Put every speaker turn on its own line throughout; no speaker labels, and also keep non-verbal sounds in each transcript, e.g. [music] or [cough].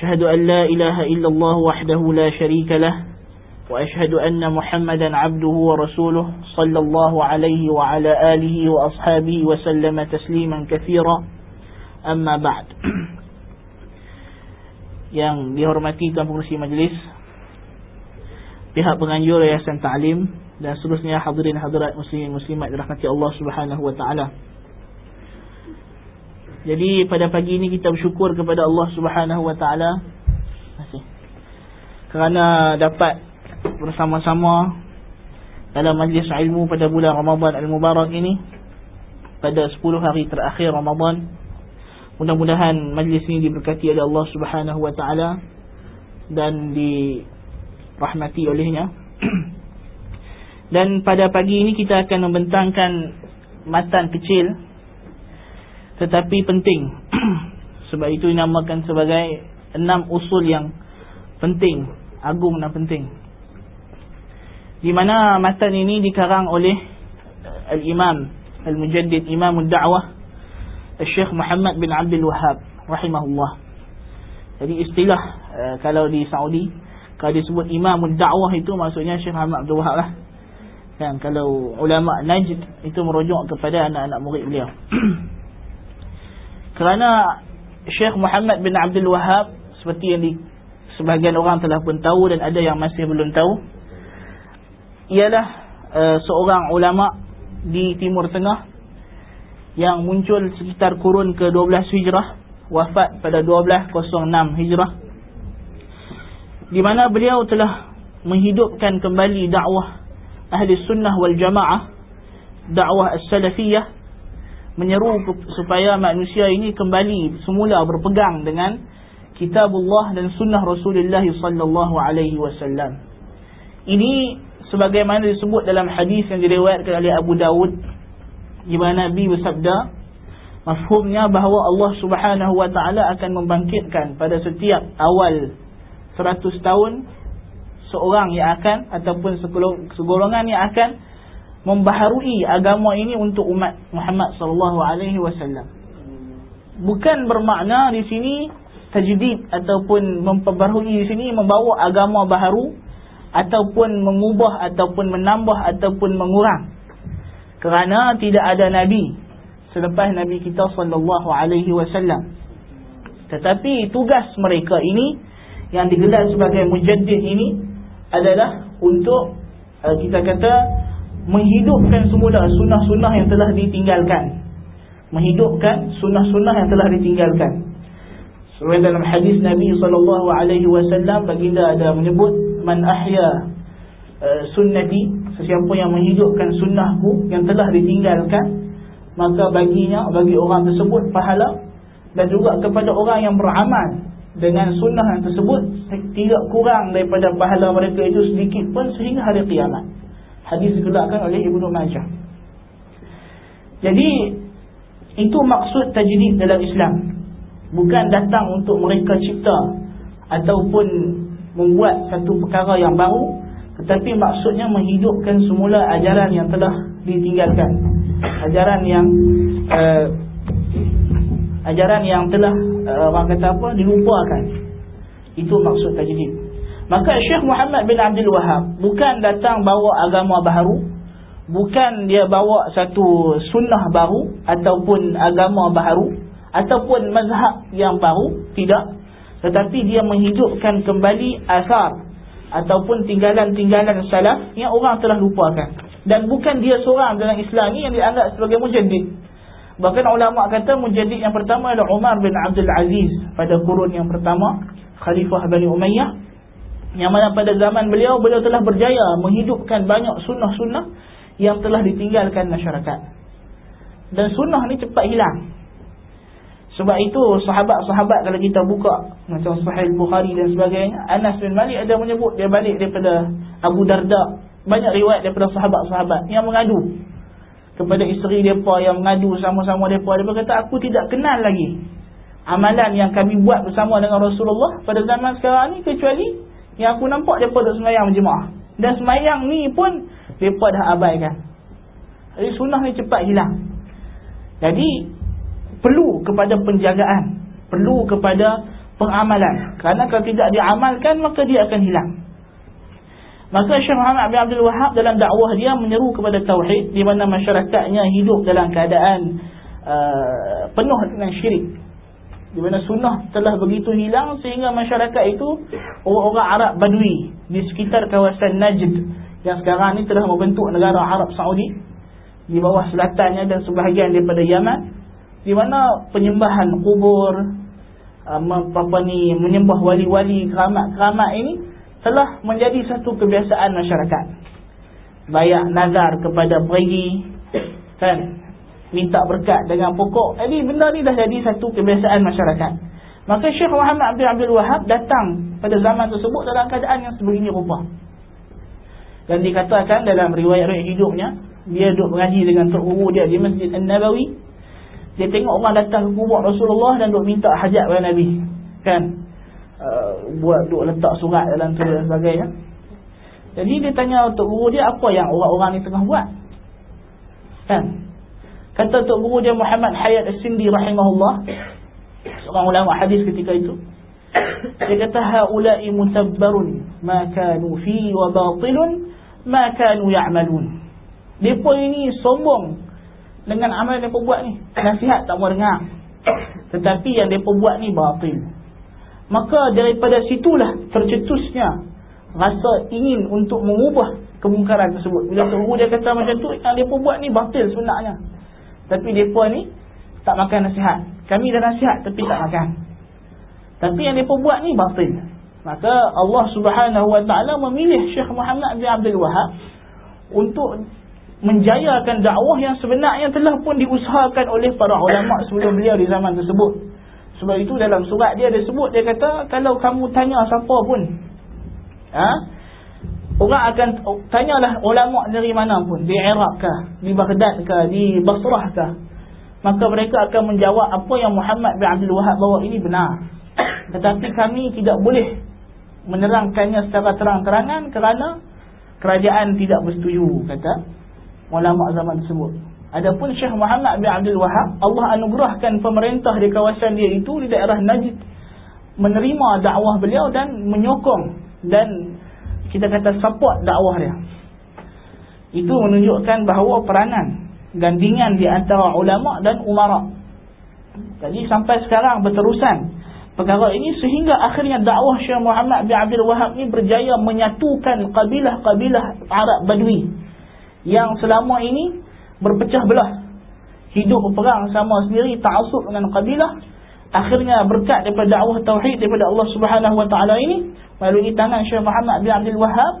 أشهد أن لا إله إلا الله وحده لا شريك له وأشهد أن محمدا عبده ورسوله صلى الله عليه وعلى آله وأصحابه وسلم تسليما كثيرا. أما بعد yang dihormati Tuan Pengurusi Majlis pihak penganjur Yayasan Ta'lim dan seterusnya hadirin hadirat muslimin muslimat dirahmati Allah Subhanahu wa taala. Jadi pada pagi ini kita bersyukur kepada Allah Subhanahu Wa Taala. Kerana dapat bersama-sama dalam majlis ilmu pada bulan Ramadan Al-Mubarak ini pada 10 hari terakhir Ramadan. Mudah-mudahan majlis ini diberkati oleh Allah Subhanahu Wa Taala dan dirahmati olehnya. [clears throat] dan pada pagi ini kita akan membentangkan matan kecil tetapi penting. [clears throat] Sebab itu dinamakan sebagai enam usul yang penting. Agung dan penting. Di mana matan ini dikarang oleh al-imam al-mujaddid imam ad-da'wah al-syekh Muhammad bin Abdul Wahab rahimahullah. Jadi istilah uh, kalau di Saudi kalau disebut imam ad-da'wah itu maksudnya syekh Muhammad Abdul Wahab lah. Kan kalau ulama Najd itu merujuk kepada anak-anak murid beliau [clears throat] Kerana Syekh Muhammad bin Abdul Wahab seperti yang di, sebahagian orang telah pun tahu dan ada yang masih belum tahu ialah uh, seorang ulama di Timur Tengah yang muncul sekitar kurun ke-12 Hijrah wafat pada 1206 Hijrah di mana beliau telah menghidupkan kembali dakwah ahli sunnah wal jamaah dakwah as-salafiyah menyeru supaya manusia ini kembali semula berpegang dengan kitabullah dan sunnah Rasulullah sallallahu alaihi wasallam. Ini sebagaimana disebut dalam hadis yang diriwayatkan oleh Abu Dawud di mana Nabi bersabda mafhumnya bahawa Allah Subhanahu wa taala akan membangkitkan pada setiap awal 100 tahun seorang yang akan ataupun segolongan yang akan membaharui agama ini untuk umat Muhammad sallallahu alaihi wasallam. Bukan bermakna di sini tajdid ataupun memperbaharui di sini membawa agama baharu ataupun mengubah ataupun menambah ataupun mengurang. Kerana tidak ada nabi selepas nabi kita sallallahu alaihi wasallam. Tetapi tugas mereka ini yang digelar sebagai mujaddid ini adalah untuk uh, kita kata menghidupkan semula sunnah-sunnah yang telah ditinggalkan. Menghidupkan sunnah-sunnah yang telah ditinggalkan. Sesuai dalam hadis Nabi SAW baginda ada menyebut man ahya uh, sunnati sesiapa yang menghidupkan sunnahku yang telah ditinggalkan maka baginya bagi orang tersebut pahala dan juga kepada orang yang beramal dengan sunnah yang tersebut tidak kurang daripada pahala mereka itu sedikit pun sehingga hari kiamat hadis digelarkan oleh Ibnu Majah. Jadi itu maksud tajdid dalam Islam. Bukan datang untuk mereka cipta ataupun membuat satu perkara yang baru, tetapi maksudnya menghidupkan semula ajaran yang telah ditinggalkan. Ajaran yang uh, ajaran yang telah uh, orang kata apa dilupakan. Itu maksud tajdid. Maka Syekh Muhammad bin Abdul Wahab bukan datang bawa agama baru, bukan dia bawa satu sunnah baru ataupun agama baru ataupun mazhab yang baru, tidak. Tetapi dia menghidupkan kembali asar ataupun tinggalan-tinggalan salaf yang orang telah lupakan. Dan bukan dia seorang dalam Islam ini yang dianggap sebagai mujaddid. Bahkan ulama kata mujaddid yang pertama adalah Umar bin Abdul Aziz pada kurun yang pertama, Khalifah Bani Umayyah yang mana pada zaman beliau beliau telah berjaya menghidupkan banyak sunnah-sunnah yang telah ditinggalkan masyarakat. Dan sunnah ni cepat hilang. Sebab itu sahabat-sahabat kalau kita buka macam Sahih Bukhari dan sebagainya Anas bin Malik ada menyebut dia balik daripada Abu Darda. Banyak riwayat daripada sahabat-sahabat yang mengadu kepada isteri mereka yang mengadu sama-sama mereka dia kata aku tidak kenal lagi amalan yang kami buat bersama dengan Rasulullah pada zaman sekarang ni kecuali yang aku nampak mereka dah semayang berjemaah. Dan semayang ni pun mereka dah abaikan. Jadi sunnah ni cepat hilang. Jadi perlu kepada penjagaan. Perlu kepada pengamalan. Kerana kalau tidak diamalkan maka dia akan hilang. Maka Syekh Muhammad bin Abdul Wahab dalam dakwah dia menyeru kepada tauhid di mana masyarakatnya hidup dalam keadaan uh, penuh dengan syirik. Di mana sunnah telah begitu hilang sehingga masyarakat itu orang-orang Arab Badui di sekitar kawasan Najd yang sekarang ini telah membentuk negara Arab Saudi di bawah selatannya dan sebahagian daripada Yaman di mana penyembahan kubur uh, apa ni menyembah wali-wali keramat-keramat ini telah menjadi satu kebiasaan masyarakat. Bayar nazar kepada perigi kan minta berkat dengan pokok. Jadi benda ni dah jadi satu kebiasaan masyarakat. Maka Syekh Muhammad bin Abdul Wahab datang pada zaman tersebut dalam keadaan yang sebegini rupa. Dan dikatakan dalam riwayat-riwayat hidupnya, dia duduk mengaji dengan tok guru dia di Masjid An-Nabawi. Dia tengok orang datang ke kubur Rasulullah dan duduk minta hajat kepada Nabi. Kan? Uh, buat duk letak surat dalam tu dan sebagainya. Jadi dia tanya Tok Guru dia apa yang orang-orang ni tengah buat. Kan? Kata Tok Guru dia Muhammad Hayat As-Sindi rahimahullah. Seorang ulama hadis ketika itu. Dia kata haula'i mutabbarun ma kanu fi wa batilun ma kanu ya'malun. Depa ini sombong dengan amal yang depa buat ni. Nasihat tak mau dengar. Tetapi yang depa buat ni batil. Maka daripada situlah tercetusnya rasa ingin untuk mengubah kemungkaran tersebut. Bila tunggu dia kata macam tu, yang pun buat ni batil sebenarnya. Tapi pun ni tak makan nasihat. Kami dah nasihat tapi tak makan. Tapi yang pun buat ni batil. Maka Allah subhanahu wa ta'ala memilih Syekh Muhammad bin Abdul Wahab untuk menjayakan dakwah yang sebenarnya telah pun diusahakan oleh para ulama sebelum beliau di zaman tersebut. Sebab itu dalam surat dia ada sebut dia kata kalau kamu tanya siapa pun ha orang akan tanyalah ulama dari mana pun. Di Iraq ke di Baghdad ke di Basrah ke maka mereka akan menjawab apa yang Muhammad bin Abdul Wahab bawa ini benar. [coughs] Tetapi kami tidak boleh menerangkannya secara terang-terangan kerana kerajaan tidak bersetuju kata ulama zaman tersebut. Adapun Syekh Muhammad bin Abdul Wahab, Allah anugerahkan pemerintah di kawasan dia itu di daerah Najd menerima dakwah beliau dan menyokong dan kita kata support dakwah dia. Itu menunjukkan bahawa peranan gandingan di antara ulama dan umara. Jadi sampai sekarang berterusan perkara ini sehingga akhirnya dakwah Syekh Muhammad bin Abdul Wahab ini berjaya menyatukan kabilah-kabilah Arab Badui yang selama ini berpecah belah hidup perang sama sendiri ta'assub dengan kabilah akhirnya berkat daripada dakwah tauhid daripada Allah Subhanahu wa taala ini melalui tangan Syekh Muhammad bin Abdul Wahhab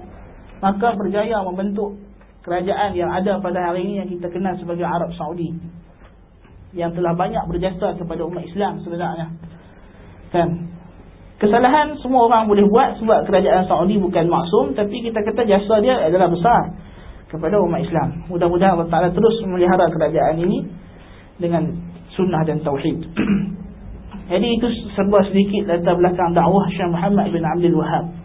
maka berjaya membentuk kerajaan yang ada pada hari ini yang kita kenal sebagai Arab Saudi yang telah banyak berjasa kepada umat Islam sebenarnya kan kesalahan semua orang boleh buat sebab kerajaan Saudi bukan maksum tapi kita kata jasa dia adalah besar kepada umat Islam. Mudah-mudahan Allah Taala terus memelihara kerajaan ini dengan sunnah dan tauhid. [clears throat] Jadi itu sebuah sedikit latar belakang dakwah Syekh Muhammad bin Abdul Wahab.